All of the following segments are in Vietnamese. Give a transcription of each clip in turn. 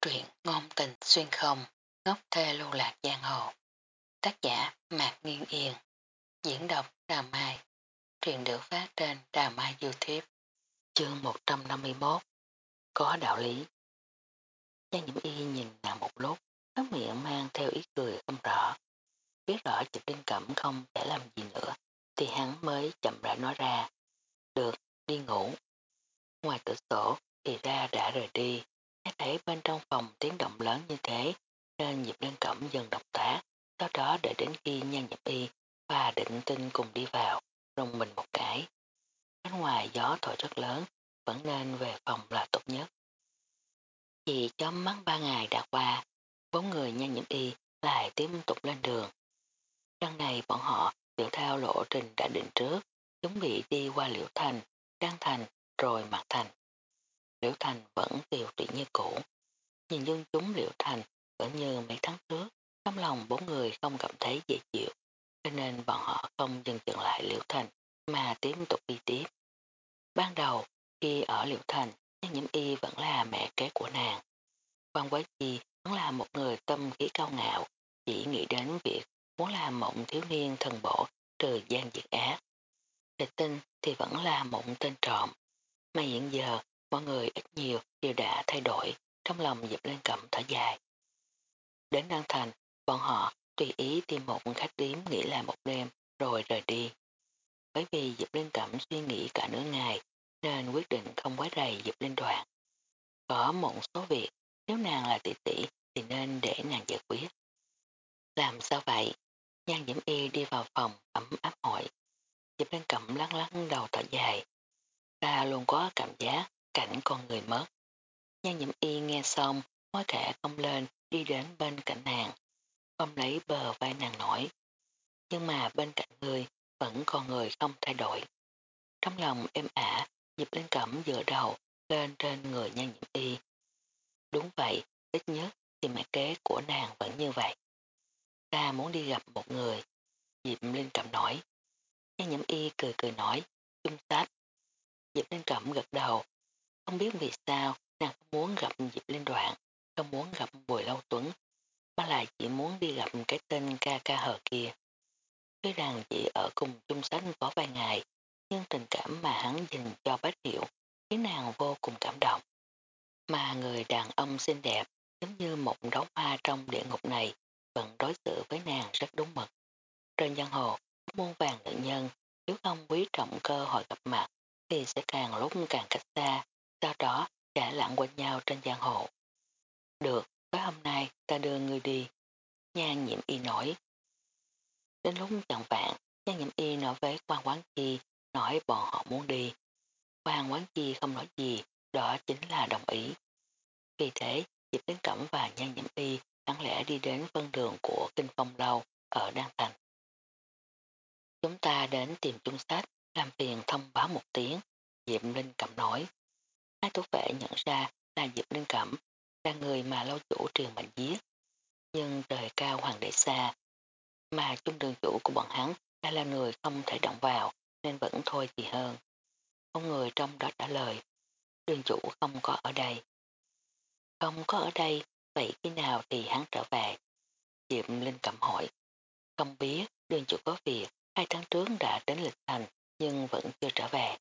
Truyện ngôn tình xuyên không, ngốc thê lưu lạc giang hồ. Tác giả Mạc Nghiên Yên. Diễn đọc Đà Mai. Truyện được phát trên Đà Mai Youtube. Chương 151. Có đạo lý. Giang Nhiễm Y nhìn nàng một lúc, tóc miệng mang theo ý cười không rõ. Biết rõ chụp đinh cẩm không thể làm gì nữa, thì hắn mới chậm rãi nói ra. Được, đi ngủ. Ngoài cửa sổ thì ra đã rời đi, thấy bên trong phòng tiếng động lớn như thế, nên Diệp Liên Cẩm dần động tác, sau đó đợi đến khi nhan nhập y và định tinh cùng đi vào, rung mình một cái. Bên ngoài gió thổi rất lớn, vẫn nên về phòng là tốt nhất. Chỉ chấm mắt ba ngày đã qua, bốn người nhan nhiễm y lại tiếp tục lên đường. Lần này bọn họ dựa theo lộ trình đã định trước, chuẩn bị đi qua Liễu Thành, Đăng Thành rồi Mạc Thành. Liễu Thành vẫn tiều tụy như cũ. Nhìn dân chúng Liễu Thành vẫn như mấy tháng trước, trong lòng bốn người không cảm thấy dễ chịu, cho nên bọn họ không dừng dừng lại Liễu Thành mà tiếp tục đi tiếp. Ban đầu, khi ở Liễu Thành, Nhân Nhiễm Y vẫn là mẹ kế của nàng. Quan Quế Chi vẫn là một người tâm khí cao ngạo, chỉ nghĩ đến việc muốn làm mộng thiếu niên thần bổ trừ gian diệt ác. Địch tinh thì vẫn là mộng tên trộm, mà hiện giờ Mọi người ít nhiều đều đã thay đổi, trong lòng dịp lên cẩm thở dài. Đến Đăng Thành, bọn họ tùy ý tìm một khách điếm nghỉ là một đêm rồi rời đi. Bởi vì Diệp Linh Cẩm suy nghĩ cả nửa ngày nên quyết định không quấy rầy Diệp Linh đoạn Có một số việc nếu nàng là tỷ tỷ thì nên để nàng giải quyết. Làm sao vậy? Nhan Diễm Y đi vào phòng ấm áp hỏi. Diệp Linh Cẩm lắng lắng đầu thở dài. Ta luôn có cảm giác cảnh con người mất. Nhan nhiễm y nghe xong, mối khẽ không lên đi đến bên cạnh nàng, không lấy bờ vai nàng nổi. Nhưng mà bên cạnh người vẫn còn người không thay đổi. Trong lòng êm ả, dịp lên cẩm dựa đầu lên trên người nhan nhiễm y. Đúng vậy, ít nhất thì mẹ kế của nàng vẫn như vậy. Ta muốn đi gặp một người. Diệp Linh Cẩm nói. Nhan nhiễm y cười cười nói, chung tách. Diệp Linh Cẩm gật đầu, không biết vì sao nàng không muốn gặp Diệp Linh Đoạn, không muốn gặp Bùi Lâu Tuấn, mà lại chỉ muốn đi gặp cái tên ca ca hờ kia. Tuy rằng chỉ ở cùng chung sách có vài ngày, nhưng tình cảm mà hắn dành cho Bách Hiểu khiến nàng vô cùng cảm động. Mà người đàn ông xinh đẹp giống như một đống hoa trong địa ngục này vẫn đối xử với nàng rất đúng mực. Trên giang hồ, muôn vàng nữ nhân nếu không quý trọng cơ hội gặp mặt thì sẽ càng lúc càng cách xa, sau đó đã lặng quanh nhau trên giang hồ. Được, tối hôm nay ta đưa người đi. Nhan nhiễm y nổi. Đến lúc chẳng vạn, nhan nhiễm y nói với quan quán chi, nói bọn họ muốn đi. Quan quán chi không nói gì, đó chính là đồng ý. Vì thế, Diệp Đến Cẩm và Nhan Nhiễm Y đáng lẽ đi đến phân đường của Kinh Phong Lâu ở Đan Thành. Chúng ta đến tìm chung sách, làm phiền thông báo một tiếng, Diệp Linh Cẩm nói. Hai thủ vệ nhận ra là Diệp Linh Cẩm, là người mà lâu chủ truyền mệnh giết. Nhưng trời cao hoàng đế xa, mà chung đường chủ của bọn hắn đã là người không thể động vào, nên vẫn thôi gì hơn. Không người trong đó trả lời, đường chủ không có ở đây. Không có ở đây, vậy khi nào thì hắn trở về? Diệp Linh Cẩm hỏi. Không biết, đường chủ có việc, hai tháng trước đã đến lịch thành, nhưng vẫn chưa trở về.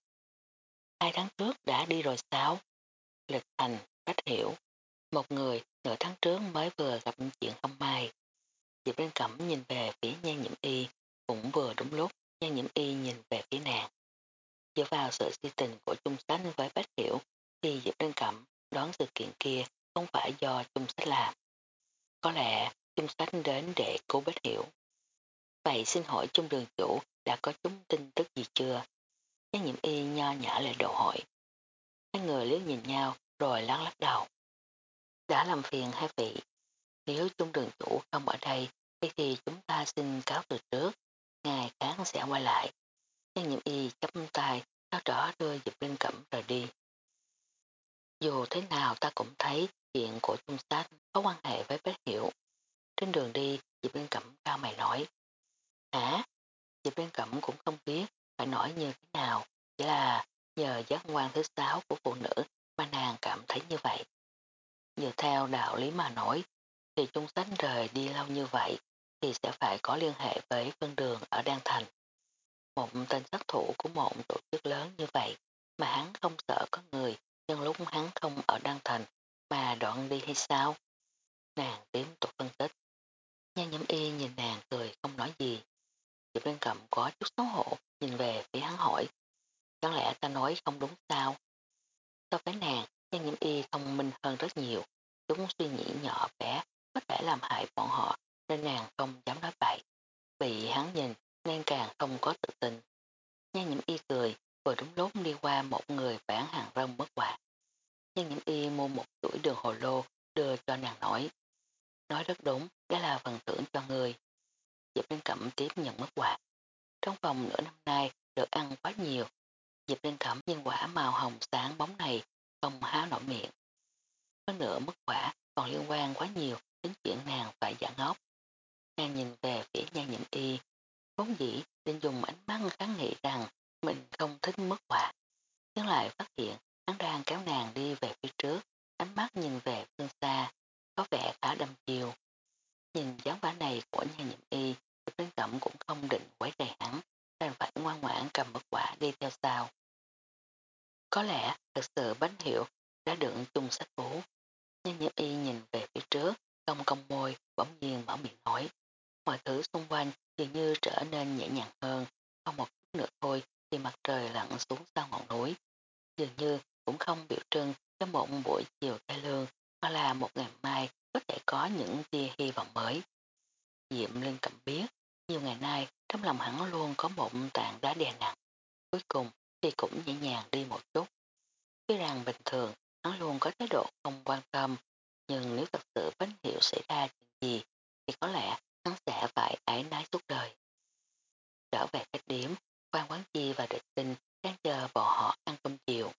Hai tháng trước đã đi rồi sao? Lịch thành, cách hiểu. Một người nửa tháng trước mới vừa gặp chuyện không may. Diệp Linh Cẩm nhìn về phía nhan nhiễm y, cũng vừa đúng lúc nhan nhiễm y nhìn về phía nàng. Dựa vào sự si tình của Trung sách với Bách Hiểu, thì Diệp Linh Cẩm đoán sự kiện kia không phải do Trung sách làm. Có lẽ Trung sách đến để cứu Bách Hiểu. Vậy xin hỏi chung đường chủ đã có chúng tin tức gì chưa? Nhan nhiễm y nho nhỏ lại đồ hỏi. Hai người liếc nhìn nhau rồi lắc lắc đầu. Đã làm phiền hai vị. Nếu chung đường chủ không ở đây thì chúng ta xin cáo từ trước. Ngày kháng sẽ quay lại. Nhan nhiễm y chấp tay sau đó đưa dịp lên Cẩm rời đi. Dù thế nào ta cũng thấy chuyện của trung sách có quan hệ với Bách Hiểu. Trên đường đi, Diệp liên Cẩm cao mày nói. Hả? Diệp liên Cẩm cũng không biết phải nói như thế nào, chỉ là nhờ giác quan thứ sáu của phụ nữ mà nàng cảm thấy như vậy. Như theo đạo lý mà nói, thì Chung sánh rời đi lâu như vậy thì sẽ phải có liên hệ với phân đường ở Đan Thành. Một tên sát thủ của một tổ chức lớn như vậy mà hắn không sợ có người nhưng lúc hắn không ở Đan Thành mà đoạn đi hay sao? Nàng tiếp tục phân tích. Nhan nhiễm y nhìn nàng cười không nói gì. Diệp bên Cầm có chút xấu hổ nhìn về phía hắn hỏi. Chẳng lẽ ta nói không đúng sao? So với nàng, Giang nhiễm y thông minh hơn rất nhiều. Chúng suy nghĩ nhỏ bé có thể làm hại bọn họ nên nàng không dám nói bậy. Bị hắn nhìn nên càng không có tự tin. Nhan nhiễm y cười vừa đúng lúc đi qua một người bán hàng rong mất quạt. Nhan nhiễm y mua một chuỗi đường hồ lô đưa cho nàng nói. Nói rất đúng, đó là phần thưởng cho người. Diệp Linh Cẩm tiếp nhận mất quạt. Trong vòng nửa năm nay được ăn quá nhiều. Diệp Linh Cẩm nhân quả màu hồng sáng bóng này không há nổi miệng. Có nửa mất quả còn liên quan quá nhiều đến chuyện nàng phải giả ngốc. Nàng nhìn về phía nhan nhiễm y, vốn dĩ định dùng ánh mắt kháng nghị rằng mình không thích mất quả. Nhưng lại phát hiện hắn đang kéo nàng đi về phía trước, ánh mắt nhìn về phương xa, có vẻ khá đâm chiều. Nhìn dáng vẻ này của nhà nhiệm y, thực đến cẩm cũng không định quấy rầy hắn, đành phải ngoan ngoãn cầm mất quả đi theo sau. Có lẽ thực sự bánh hiệu đã được chung sách cũ. Nhưng nhiễm y nhìn về phía trước, cong cong môi, bỗng nhiên mở miệng nói. Mọi thứ xung quanh dường như trở nên nhẹ nhàng hơn, không một chút nữa thôi thì mặt trời lặn xuống sau ngọn núi. Dường như cũng không biểu trưng cho một buổi chiều tây lương, mà là một ngày mai có thể có những tia hy vọng mới. Diệm Linh Cẩm biết, nhiều ngày nay trong lòng hắn luôn có một tảng đá đè nặng. Cuối cùng thì cũng nhẹ nhàng đi một chút. Tuy rằng bình thường hắn luôn có thái độ không quan tâm, nhưng nếu thật sự bánh hiệu xảy ra chuyện gì thì có lẽ hắn sẽ phải ái nái suốt đời. Trở về cách điểm, quan quán chi và địch tinh đang chờ bọn họ ăn cơm chiều.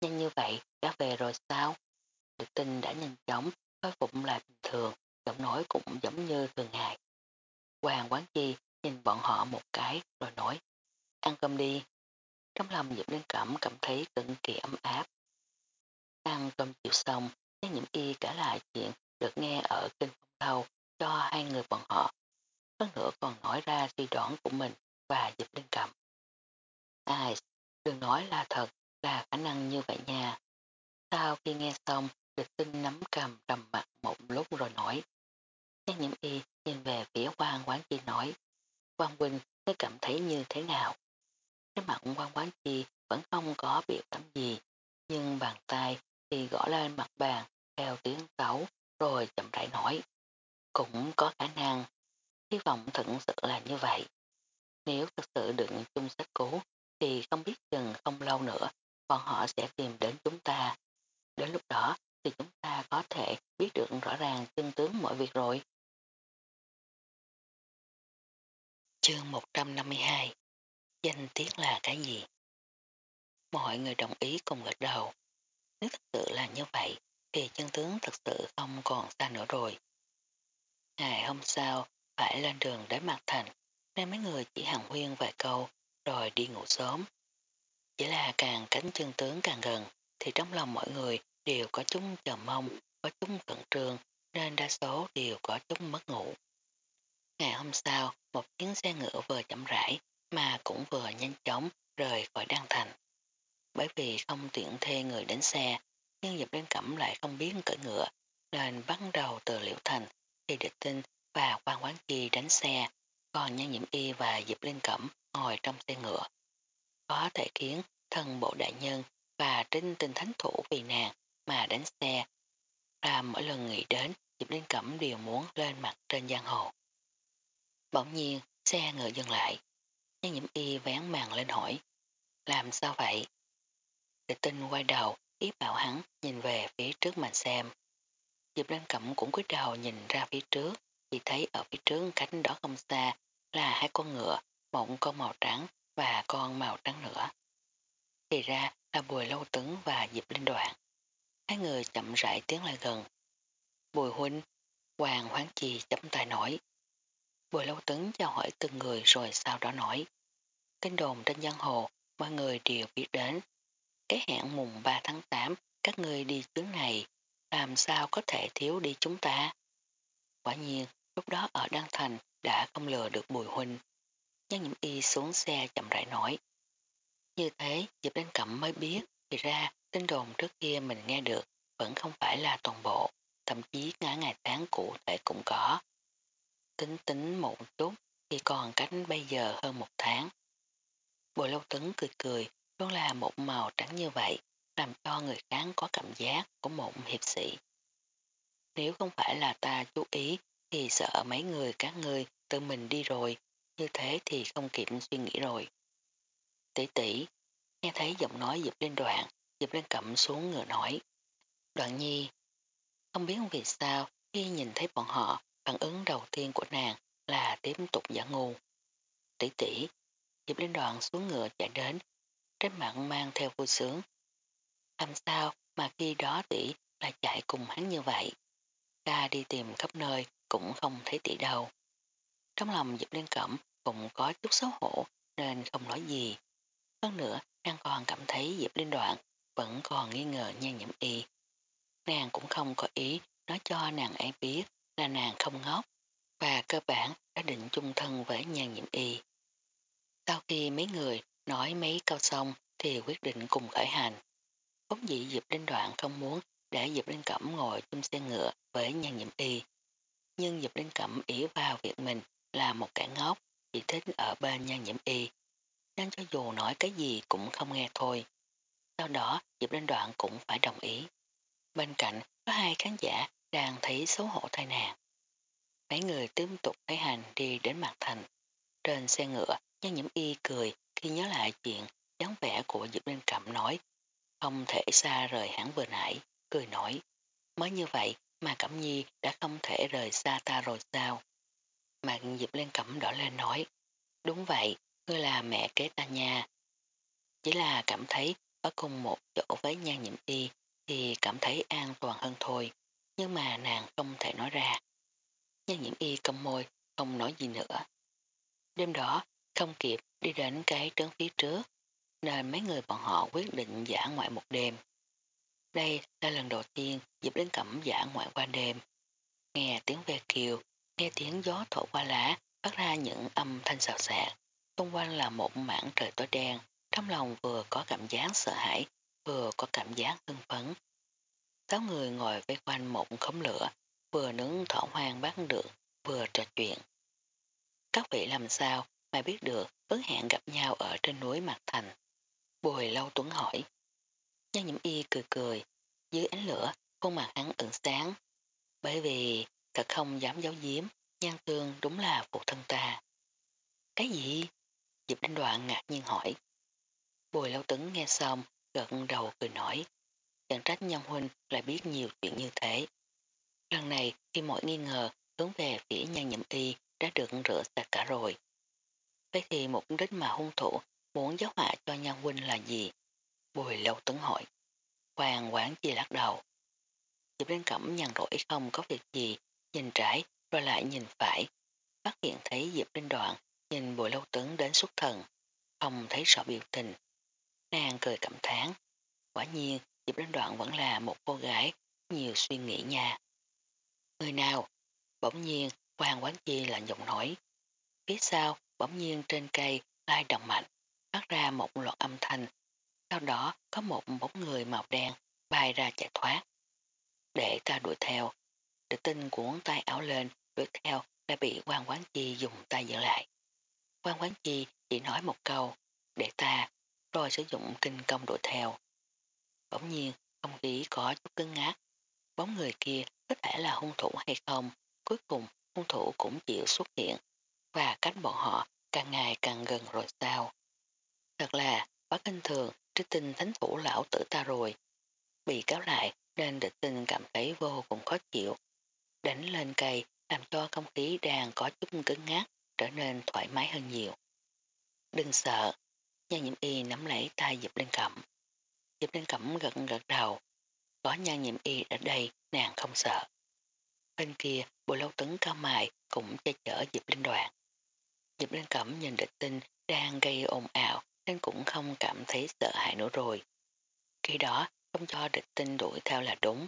Nhanh như vậy đã về rồi sao? Địch tinh đã nhanh chóng khôi phục lại bình thường, giọng nói cũng giống như thường ngày. Hoàng quán chi nhìn bọn họ một cái rồi nói, ăn cơm đi. Trong lòng Diệp Liên Cẩm cảm thấy cực kỳ ấm áp. Ăn cơm chiều xong, Giang Nhiễm Y cả lại chuyện được nghe ở kinh phong thâu cho hai người bọn họ. Hơn nữa còn nói ra suy đoán của mình và Diệp Liên Cẩm. Ai, đừng nói là thật, là khả năng như vậy nha. Sau khi nghe xong, địch tinh nắm cầm trầm mặt một lúc rồi nói. Giang Nhiễm Y nhìn về phía quan quán chi nói. Quan huynh ngươi cảm thấy như thế nào? Cái mặt quan quán chi vẫn không có biểu cảm gì, nhưng bàn tay thì gõ lên mặt bàn theo tiếng cấu rồi chậm rãi nói. Cũng có khả năng, hy vọng thật sự là như vậy. Nếu thật sự đựng chung sách cũ thì không biết chừng không lâu nữa bọn họ sẽ tìm đến chúng ta. Đến lúc đó thì chúng ta có thể biết được rõ ràng chân tướng mọi việc rồi. Chương 152 Danh tiếng là cái gì? Mọi người đồng ý cùng gật đầu. Nếu thật sự là như vậy, thì chân tướng thật sự không còn xa nữa rồi. Ngày hôm sau, phải lên đường đến mặt thành, nên mấy người chỉ hàng huyên vài câu, rồi đi ngủ sớm. Chỉ là càng cánh chân tướng càng gần, thì trong lòng mọi người đều có mông có chúng cận trường nên đa số đều có chúng mất ngủ. Ngày hôm sau, một chuyến xe ngựa vừa chậm rãi mà cũng vừa nhanh chóng rời khỏi Đan Thành. Bởi vì không tiện thuê người đến xe, nhưng dịp đến Cẩm lại không biết cỡ ngựa, nên bắt đầu từ Liễu Thành thì địch tinh và quan quán chi đánh xe, còn Nhan Nhiễm Y và dịp lên Cẩm ngồi trong xe ngựa. Có thể khiến thần bộ đại nhân và trinh tinh thánh thủ vì nàng mà đánh xe, ra mỗi lần nghĩ đến Diệp Linh Cẩm đều muốn lên mặt trên giang hồ. Bỗng nhiên, xe ngựa dừng lại. Nhân nhiễm y vén màn lên hỏi. Làm sao vậy? Địch tinh quay đầu, ý bảo hắn nhìn về phía trước mà xem. Diệp Linh Cẩm cũng cúi đầu nhìn ra phía trước, chỉ thấy ở phía trước cánh đó không xa là hai con ngựa, một con màu trắng và con màu trắng nữa. Thì ra là Bùi Lâu Tứng và Diệp Linh Đoạn. Hai người chậm rãi tiến lại gần. Bùi Huynh, Hoàng Hoáng Chi chấm tay nổi. Bùi lâu tấn chào hỏi từng người rồi sau đó nói. Kinh đồn trên giang hồ, mọi người đều biết đến. Cái hẹn mùng 3 tháng 8, các người đi chuyến này làm sao có thể thiếu đi chúng ta. Quả nhiên, lúc đó ở Đăng Thành đã không lừa được Bùi Huynh. Nhân nhiễm y xuống xe chậm rãi nói. Như thế, Diệp Đăng Cẩm mới biết, thì ra tin đồn trước kia mình nghe được vẫn không phải là toàn bộ, thậm chí ngã ngày tháng cụ thể cũng có. Tính tính một chút thì còn cách bây giờ hơn một tháng. bộ lâu tấn cười cười, luôn là một màu trắng như vậy, làm cho người khác có cảm giác của một hiệp sĩ. Nếu không phải là ta chú ý thì sợ mấy người các ngươi tự mình đi rồi, như thế thì không kịp suy nghĩ rồi. Tỷ tỷ, nghe thấy giọng nói dịp lên đoạn, Diệp Lan cẩm xuống ngựa nói. Đoạn nhi, không biết vì sao khi nhìn thấy bọn họ, phản ứng đầu tiên của nàng là tiếp tục giả ngu. Tỷ tỷ, Diệp Lan đoạn xuống ngựa chạy đến, trên mặt mang theo vui sướng. Làm sao mà khi đó tỷ lại chạy cùng hắn như vậy? Ca đi tìm khắp nơi cũng không thấy tỷ đâu. Trong lòng Diệp Liên Cẩm cũng có chút xấu hổ nên không nói gì. Hơn nữa, nàng còn cảm thấy Diệp Liên Đoạn vẫn còn nghi ngờ nhan nhiễm y. Nàng cũng không có ý nói cho nàng ấy biết là nàng không ngốc và cơ bản đã định chung thân với nhan nhiễm y. Sau khi mấy người nói mấy câu xong thì quyết định cùng khởi hành. Vốn dĩ Diệp Linh Đoạn không muốn để Diệp Linh Cẩm ngồi chung xe ngựa với nhan nhiễm y. Nhưng Diệp Linh Cẩm ý vào việc mình là một kẻ ngốc, chỉ thích ở bên nhan nhiễm y. Nên cho dù nói cái gì cũng không nghe thôi. Sau đó Diệp Linh Đoạn cũng phải đồng ý. Bên cạnh có hai khán giả đang thấy xấu hổ tai nạn. Mấy người tiếp tục thấy hành đi đến mặt thành. Trên xe ngựa, nhan nhiễm y cười khi nhớ lại chuyện dáng vẻ của Diệp Linh Cẩm nói không thể xa rời hắn vừa nãy, cười nói. Mới như vậy mà Cẩm Nhi đã không thể rời xa ta rồi sao? Mạc Diệp linh cẩm đỏ lên nói. Đúng vậy, ngươi là mẹ kế ta nha. Chỉ là cảm thấy ở cùng một chỗ với nhan nhiễm y thì cảm thấy an toàn hơn thôi. Nhưng mà nàng không thể nói ra. Nhan nhiễm y cầm môi, không nói gì nữa. Đêm đó, không kịp đi đến cái trấn phía trước, nên mấy người bọn họ quyết định giả ngoại một đêm. Đây là lần đầu tiên dịp đến Cẩm giả ngoại qua đêm. Nghe tiếng ve kiều, nghe tiếng gió thổi qua lá, phát ra những âm thanh xào xạc. Xung quanh là một mảng trời tối đen, trong lòng vừa có cảm giác sợ hãi, vừa có cảm giác hưng phấn. Sáu người ngồi vây quanh một khống lửa, vừa nướng thỏ hoang bắt được, vừa trò chuyện. Các vị làm sao mà biết được ước hẹn gặp nhau ở trên núi Mạc Thành? Bùi lâu tuấn hỏi. Nhan nhiễm y cười cười, dưới ánh lửa, khuôn mặt hắn ửng sáng. Bởi vì thật không dám giấu giếm, nhan tương đúng là phụ thân ta. Cái gì? Diệp đánh Đoạn ngạc nhiên hỏi. Bùi lâu tuấn nghe xong, gật đầu cười nói. Chẳng trách nhân huynh lại biết nhiều chuyện như thế. Lần này khi mọi nghi ngờ hướng về phía nhan Nhậm y đã được rửa sạch cả rồi. Vậy thì mục đích mà hung thủ muốn giáo họa cho Nhan huynh là gì? Bùi lâu tấn hỏi. Hoàng quán chi lắc đầu. Diệp Linh Cẩm nhàn rỗi không có việc gì, nhìn trái rồi lại nhìn phải. Phát hiện thấy Diệp Linh Đoạn nhìn bùi lâu tấn đến xuất thần, không thấy sợ biểu tình. Nàng cười cảm thán. Quả nhiên Diệp Linh Đoạn vẫn là một cô gái nhiều suy nghĩ nha. Người nào? Bỗng nhiên, Hoàng quán chi là giọng nói. Phía sau bỗng nhiên trên cây lai động mạnh, phát ra một loạt âm thanh. Sau đó, có một bóng người màu đen bay ra chạy thoát. Để ta đuổi theo. Địch tinh cuốn tay áo lên, đuổi theo đã bị quan quán chi dùng tay giữ lại. Quan quán chi chỉ nói một câu, để ta rồi sử dụng kinh công đuổi theo. Bỗng nhiên không khí có chút cứng ngát. Bóng người kia có thể là hung thủ hay không cuối cùng hung thủ cũng chịu xuất hiện và cách bọn họ càng ngày càng gần rồi sao. Thật là, quá kinh thường, trích tinh thánh thủ lão tử ta rồi. Bị cáo lại nên địch tinh cảm thấy vô cùng khó chịu. Đánh lên cây làm cho không khí đang có chút cứng ngát trở nên thoải mái hơn nhiều. Đừng sợ, nhan nhiễm y nắm lấy tay Diệp Linh Cẩm. Diệp Linh Cẩm gật gật đầu. Có nhan nhiễm y ở đây nàng không sợ. Bên kia, bộ lâu tấn cao mài cũng che chở Diệp Linh Đoạn. Diệp Linh Cẩm nhìn địch tinh đang gây ồn ào nên cũng không cảm thấy sợ hãi nữa rồi. Khi đó không cho địch tinh đuổi theo là đúng.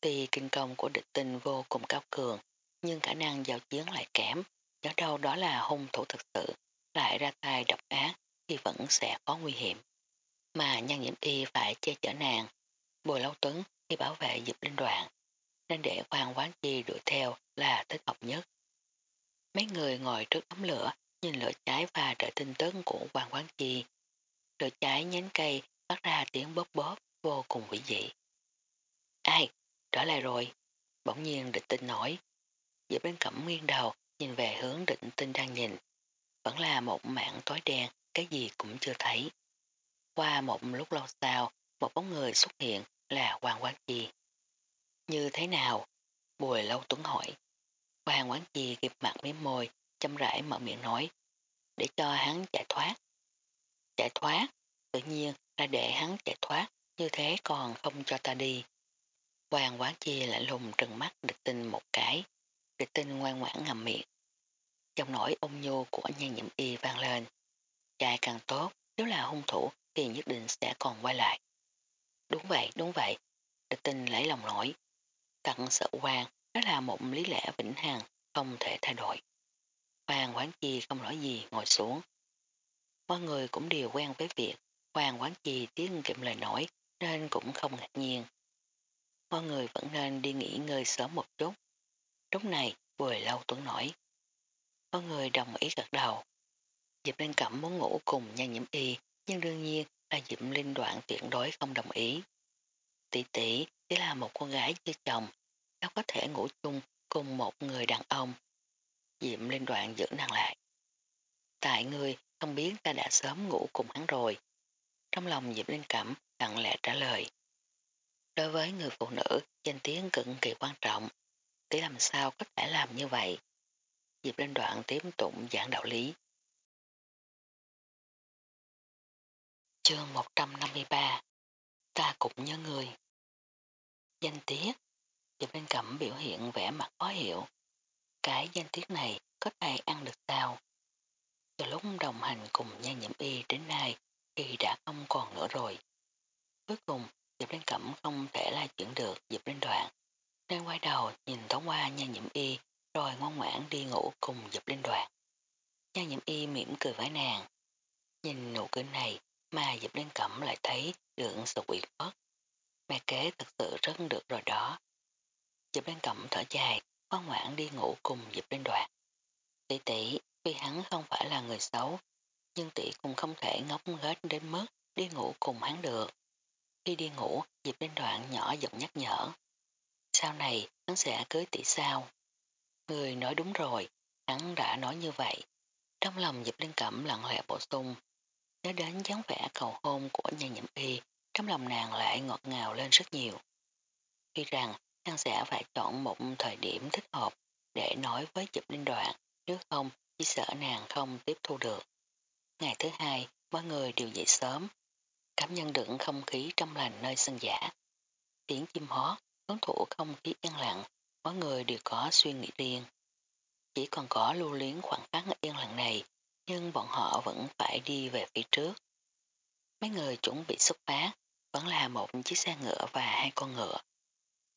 Tuy kinh công của địch tinh vô cùng cao cường, nhưng khả năng giao chiến lại kém, nhớ đâu đó là hung thủ thực sự, lại ra tay độc vẫn sẽ có nguy hiểm. Mà nhan nhiễm y phải che chở nàng, bùi lâu tuấn khi bảo vệ dịp linh đoạn, nên để quan quán chi đuổi theo là thích hợp nhất. Mấy người ngồi trước ấm lửa, nhìn lửa cháy và đợi tin tức của quan quán chi. Lửa cháy nhánh cây phát ra tiếng bóp bóp vô cùng vĩ dị. Ai? Trở lại rồi. Bỗng nhiên địch tinh nổi. Giữa bên cẩm nghiêng đầu nhìn về hướng định tinh đang nhìn. Vẫn là một mảng tối đen, cái gì cũng chưa thấy. Qua một lúc lâu sau, một bóng người xuất hiện là Hoàng Quán Chi. Như thế nào? Bùi lâu tuấn hỏi. Hoàng Quán Chi kịp mặt miếng môi, chăm rãi mở miệng nói. Để cho hắn chạy thoát. Chạy thoát? Tự nhiên là để hắn chạy thoát, như thế còn không cho ta đi. Hoàng Quán Chi lại lùng trừng mắt địch tinh một cái. Địch tinh ngoan ngoãn ngầm miệng. Trong nỗi ôn nhu của nhan nhiễm y vang lên. Trai càng tốt, nếu là hung thủ thì nhất định sẽ còn quay lại. Đúng vậy, đúng vậy. Địch tinh lấy lòng nổi. Tặng sợ quan, đó là một lý lẽ vĩnh hằng, không thể thay đổi. Hoàng Quán Chi không nói gì ngồi xuống. Mọi người cũng đều quen với việc Hoàng Quán Chi tiếng kiệm lời nổi nên cũng không ngạc nhiên. Mọi người vẫn nên đi nghỉ ngơi sớm một chút. Lúc này Bùi Lâu Tuấn nổi. Mọi người đồng ý gật đầu. Diệp Linh Cẩm muốn ngủ cùng nhan nhiễm y, nhưng đương nhiên là Diệp Linh Đoạn tuyệt đối không đồng ý. Tỷ tỷ chỉ là một cô gái chưa chồng, sao có thể ngủ chung cùng một người đàn ông. Diệp Linh Đoạn giữ nàng lại. Tại người không biết ta đã sớm ngủ cùng hắn rồi. Trong lòng Diệp Linh Cẩm lặng lẽ trả lời. Đối với người phụ nữ, danh tiếng cực kỳ quan trọng. Tỷ làm sao có thể làm như vậy? Diệp Linh Đoạn tiếp tục giảng đạo lý. Chương 153 Ta cũng nhớ người. Danh tiết Diệp Linh Cẩm biểu hiện vẻ mặt khó hiểu. Cái danh tiết này có ai ăn được sao? Từ lúc đồng hành cùng nha nhiễm y đến nay thì đã không còn nữa rồi. Cuối cùng Diệp Linh Cẩm không thể la chuyển được, Diệp Linh Đoạn nên quay đầu nhìn thoáng qua nha nhiễm y, rồi ngoan ngoãn đi ngủ cùng Diệp Linh Đoạn. Nha nhiễm y mỉm cười với nàng. Nhìn nụ cười này mà Diệp Linh Cẩm lại thấy được sự ủy khuất. Mẹ kế thật sự rất được rồi đó. Diệp Linh Cẩm thở dài, ngoan ngoãn đi ngủ cùng Diệp Linh Đoạn. Tỷ tỷ, vì hắn không phải là người xấu, nhưng tỷ cũng không thể ngốc nghếch đến mức đi ngủ cùng hắn được. Khi đi ngủ, Diệp Linh Đoạn nhỏ giọng nhắc nhở. Sau này, hắn sẽ cưới tỷ sao? Người nói đúng rồi, hắn đã nói như vậy. Trong lòng Diệp Linh Cẩm lặng lẽ bổ sung. Nhớ đến dáng vẻ cầu hôn của nhà nhậm y, trong lòng nàng lại ngọt ngào lên rất nhiều. Khi rằng, nàng sẽ phải chọn một thời điểm thích hợp để nói với chụp Linh Đoạn, nếu không, chỉ sợ nàng không tiếp thu được. Ngày thứ hai, mọi người đều dậy sớm, cảm nhận được không khí trong lành nơi sân giả. Tiếng chim hót, hướng thủ không khí yên lặng, mỗi người đều có suy nghĩ riêng. Chỉ còn có lưu luyến khoảng khắc yên lặng này, nhưng bọn họ vẫn phải đi về phía trước. Mấy người chuẩn bị xuất phát, vẫn là một chiếc xe ngựa và hai con ngựa.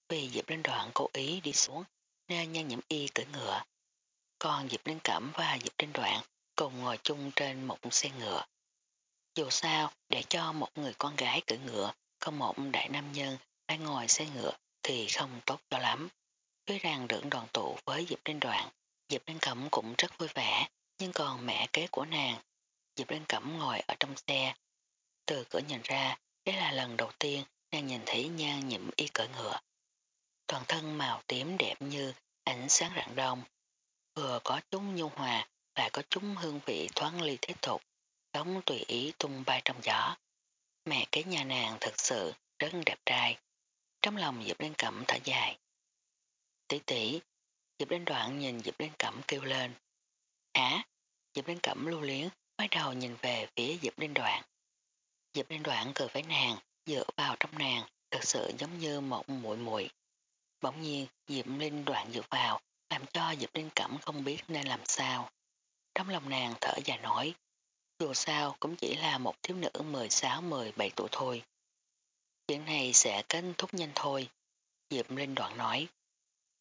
Vì Diệp Linh Đoạn cố ý đi xuống, nên nhan nhiễm y cưỡi ngựa. Còn Diệp Linh Cẩm và Diệp Linh Đoạn cùng ngồi chung trên một xe ngựa. Dù sao, để cho một người con gái cưỡi ngựa, có một đại nam nhân phải ngồi xe ngựa thì không tốt cho lắm. Tuy rằng được đoàn tụ với Diệp Linh Đoạn, Diệp Linh Cẩm cũng rất vui vẻ, nhưng còn mẹ kế của nàng, Diệp Linh Cẩm ngồi ở trong xe. Từ cửa nhìn ra, đây là lần đầu tiên nàng nhìn thấy nhan nhiễm y cỡ ngựa. Toàn thân màu tím đẹp như ánh sáng rạng đông, vừa có chúng nhu hòa, lại có chúng hương vị thoáng ly thế tục, đóng tùy ý tung bay trong gió. Mẹ kế nhà nàng thật sự rất đẹp trai. Trong lòng Diệp Linh Cẩm thở dài. Tỷ tỷ, Diệp Linh Đoạn nhìn Diệp Linh Cẩm kêu lên. Hả? Diệp Linh Cẩm lưu liếng, quay đầu nhìn về phía Diệp Linh Đoạn. Diệp Linh Đoạn cười với nàng, dựa vào trong nàng, thật sự giống như một muội muội. Bỗng nhiên, Diệp Linh Đoạn dựa vào, làm cho Diệp Linh Cẩm không biết nên làm sao. Trong lòng nàng thở dài nói, dù sao cũng chỉ là một thiếu nữ 16-17 tuổi thôi. Chuyện này sẽ kết thúc nhanh thôi. Diệp Linh đoạn nói.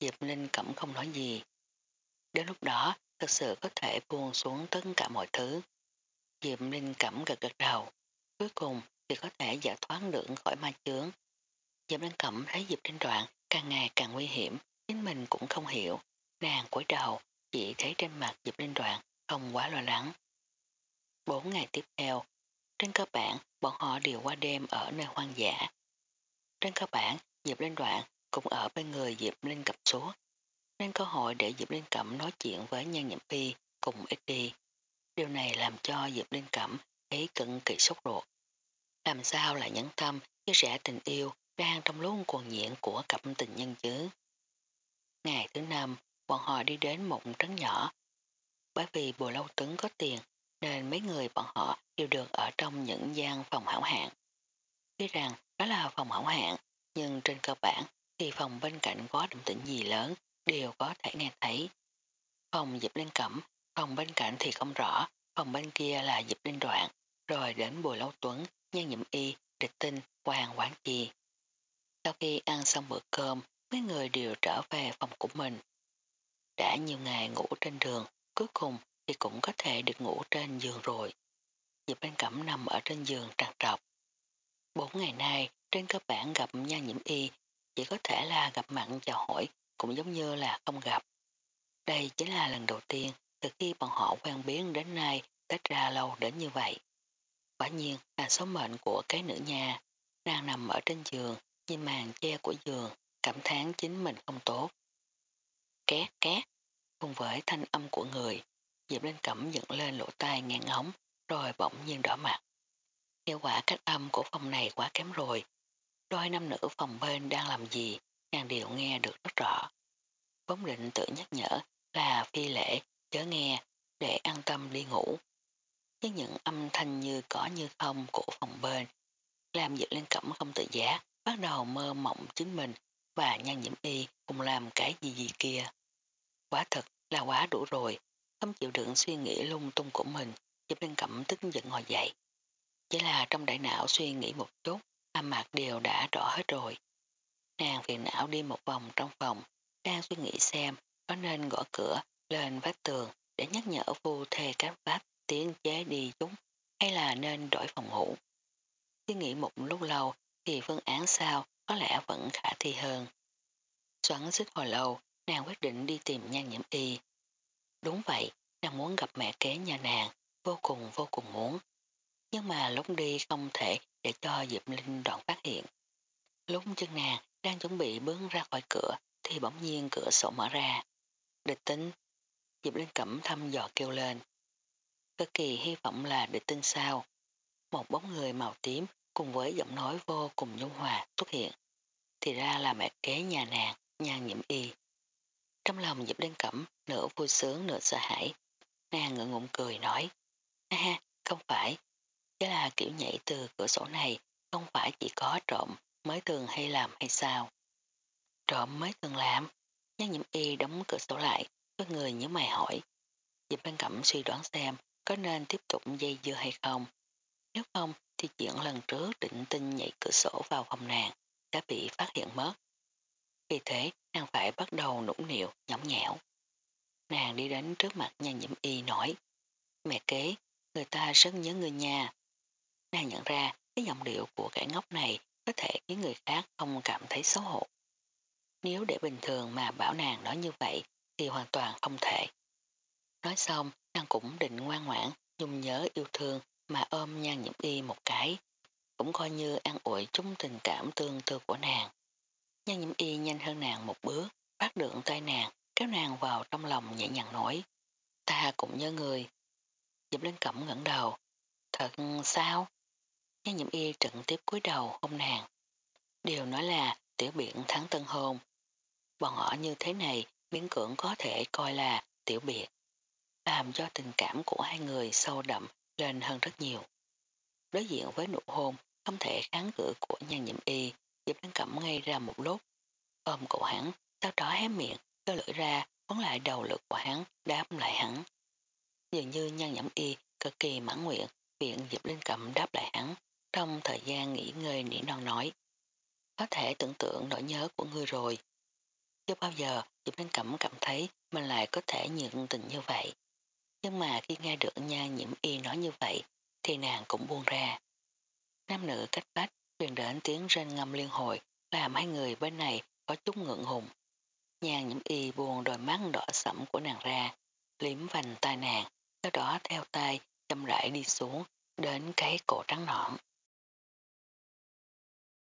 Diệp Linh cẩm không nói gì. Đến lúc đó, thật sự có thể buông xuống tất cả mọi thứ. Diệp Linh cẩm gật gật đầu. Cuối cùng thì có thể giải thoát được khỏi ma chướng. Diệp Linh cẩm thấy Diệp Linh đoạn càng ngày càng nguy hiểm, chính mình cũng không hiểu. Nàng cúi đầu, chỉ thấy trên mặt Diệp Linh đoạn không quá lo lắng. Bốn ngày tiếp theo, trên cơ bản bọn họ đều qua đêm ở nơi hoang dã. Trên cơ bản, Diệp Linh đoạn cũng ở bên người Diệp Linh cập suốt nên cơ hội để Diệp Linh Cẩm nói chuyện với Nhan nhậm Phi cùng ít đi. Điều này làm cho Diệp Linh Cẩm thấy cực kỳ sốt ruột. Làm sao lại nhẫn tâm chia sẻ tình yêu đang trong lúc cuồng nhiễn của cặp tình nhân chứ. Ngày thứ năm, bọn họ đi đến một trấn nhỏ. Bởi vì bùa lâu Tấn có tiền nên mấy người bọn họ đều được ở trong những gian phòng hảo hạng. Tuy rằng đó là phòng hảo hạng, nhưng trên cơ bản thì phòng bên cạnh có động tĩnh gì lớn đều có thể nghe thấy. Phòng dịp lên cẩm, phòng bên cạnh thì không rõ, phòng bên kia là dịp lên đoạn, rồi đến bùi lâu tuấn, nhân nhiệm y, địch tinh, hoàng quán chi. Sau khi ăn xong bữa cơm, mấy người đều trở về phòng của mình. Đã nhiều ngày ngủ trên đường, cuối cùng thì cũng có thể được ngủ trên giường rồi. Diệp Bên Cẩm nằm ở trên giường tràn trọc. Bốn ngày nay, trên cơ bản gặp nha nhiễm y, chỉ có thể là gặp mặn chào hỏi, cũng giống như là không gặp. Đây chính là lần đầu tiên từ khi bọn họ quen biến đến nay tách ra lâu đến như vậy. Quả nhiên là số mệnh của cái nữ nhà, đang nằm ở trên giường, nhìn màn che của giường, cảm thán chính mình không tốt. Két két, cùng với thanh âm của người, Diệp Linh Cẩm dựng lên lỗ tai ngang ống, rồi bỗng nhiên đỏ mặt. Hiệu quả cách âm của phòng này quá kém rồi. Đôi nam nữ phòng bên đang làm gì, nàng đều nghe được rất rõ. Vốn định tự nhắc nhở là phi lễ, chớ nghe, để an tâm đi ngủ. Nhưng những âm thanh như có như không của phòng bên, làm dịch Linh Cẩm không tự giác, bắt đầu mơ mộng chính mình và nhan nhiễm y cùng làm cái gì gì kia. Quá thật là quá đủ rồi, không chịu đựng suy nghĩ lung tung của mình, dịch Linh Cẩm tức giận ngồi dậy. Chỉ là trong đại não suy nghĩ một chút, âm mạc đều đã rõ hết rồi. Nàng phiền não đi một vòng trong phòng, đang suy nghĩ xem có nên gõ cửa lên vách tường để nhắc nhở phu thê các vách tiến chế đi chúng hay là nên đổi phòng ngủ. Suy nghĩ một lúc lâu thì phương án sao có lẽ vẫn khả thi hơn. Xoắn sức hồi lâu, nàng quyết định đi tìm nhan nhiễm y. Đúng vậy, nàng muốn gặp mẹ kế nhà nàng, vô cùng vô cùng muốn. Nhưng mà lúc đi không thể để cho Diệp Linh đoạn phát hiện. Lúc chân nàng đang chuẩn bị bước ra khỏi cửa thì bỗng nhiên cửa sổ mở ra. Địch tính. Diệp Linh cẩm thăm dò kêu lên. Cực kỳ hy vọng là địch tinh sao. Một bóng người màu tím cùng với giọng nói vô cùng nhung hòa xuất hiện. Thì ra là mẹ kế nhà nàng, nhà nhiễm y. Trong lòng Diệp Linh cẩm nửa vui sướng nửa sợ hãi. Nàng ngượng ngụm cười nói. Ha ha, không phải. Chứ là kiểu nhảy từ cửa sổ này không phải chỉ có trộm mới thường hay làm hay sao. Trộm mới thường làm. Nhân nhiễm y đóng cửa sổ lại, có người nhớ mày hỏi. Diệp Văn Cẩm suy đoán xem có nên tiếp tục dây dưa hay không. Nếu không thì chuyện lần trước định tinh nhảy cửa sổ vào phòng nàng đã bị phát hiện mất. Vì thế nàng phải bắt đầu nũng nịu, nhõng nhẽo. Nàng đi đến trước mặt nhà nhiễm y nói Mẹ kế, người ta rất nhớ người nhà. Nàng nhận ra cái giọng điệu của kẻ ngốc này có thể khiến người khác không cảm thấy xấu hổ. Nếu để bình thường mà bảo nàng nói như vậy thì hoàn toàn không thể. Nói xong, nàng cũng định ngoan ngoãn, nhung nhớ yêu thương mà ôm nhan nhiễm y một cái. Cũng coi như an ủi chúng tình cảm tương tư của nàng. Nhan nhiễm y nhanh hơn nàng một bước, bắt được tay nàng, kéo nàng vào trong lòng nhẹ nhàng nói. Ta cũng nhớ người. Diệp Linh Cẩm ngẩng đầu. Thật sao? Nhan nhiễm y trận tiếp cúi đầu hôn nàng. Điều nói là tiểu biện thắng tân hôn. Bọn họ như thế này biến cưỡng có thể coi là tiểu biệt. Làm cho tình cảm của hai người sâu đậm lên hơn rất nhiều. Đối diện với nụ hôn không thể kháng cự của nhan nhiễm y, Diệp Lăng Cẩm ngay ra một lúc. Ôm cổ hắn, sau đó hé miệng, cơ lưỡi ra, quấn lại đầu lực của hắn, đáp lại hắn. Dường như nhan nhiễm y cực kỳ mãn nguyện, viện Diệp Linh Cẩm đáp lại hắn, trong thời gian nghỉ ngơi nỉ non nói. có thể tưởng tượng nỗi nhớ của ngươi rồi. Chưa bao giờ Diệp Linh Cẩm cảm thấy mình lại có thể nhận tình như vậy. Nhưng mà khi nghe được nha nhiễm y nói như vậy thì nàng cũng buông ra. Nam nữ cách bách truyền đến tiếng rên ngâm liên hồi làm hai người bên này có chút ngượng hùng. Nhà nhiễm y buồn đôi mắt đỏ sẫm của nàng ra, liếm vành tai nàng, sau đó theo tay châm rãi đi xuống đến cái cổ trắng nõn.